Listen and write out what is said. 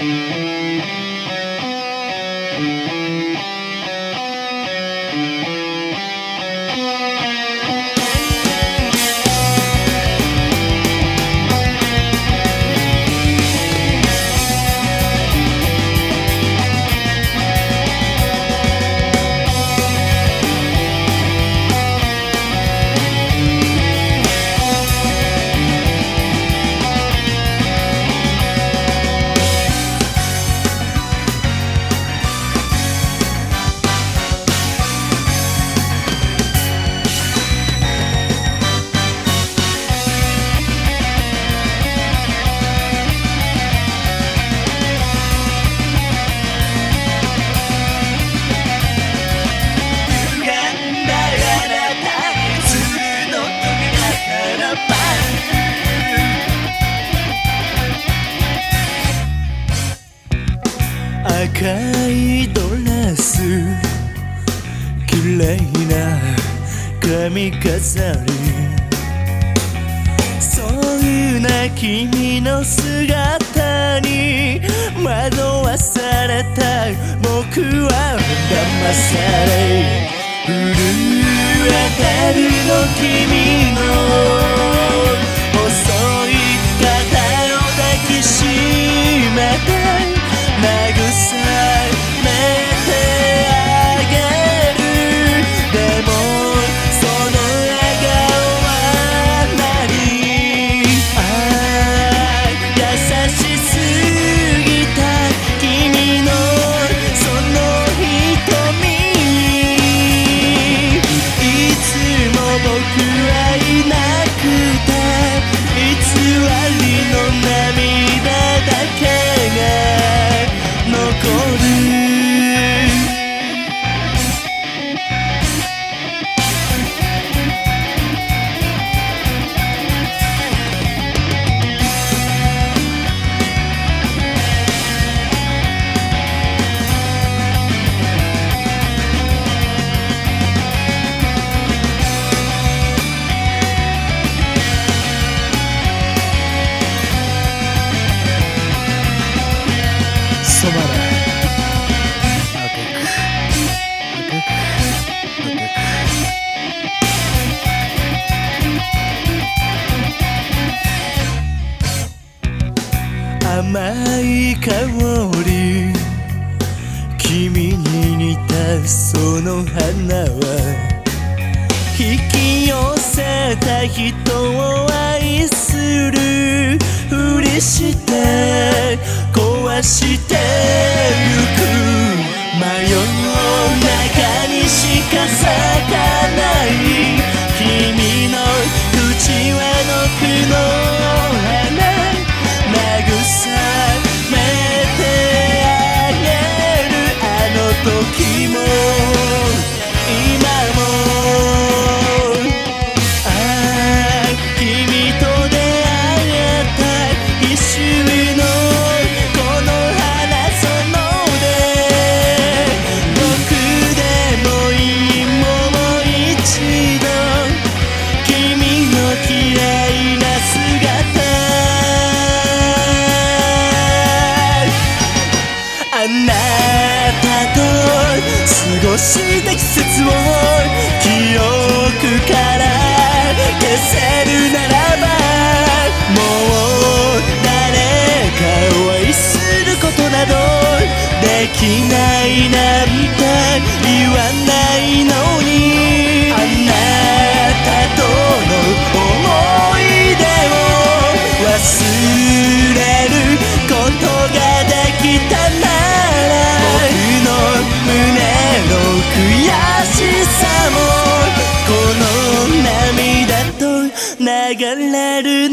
thank you 赤いドレス綺麗な髪飾り。そんな君の姿に惑わされた僕は騙され。震えてるの君の香り。君に似たその花は。引き寄せた人を愛する。ふりして壊してゆく。迷うきないなんて言わないのに。あなたとの思い出を忘れることができたなら僕の胸の悔しさもこの涙と流れる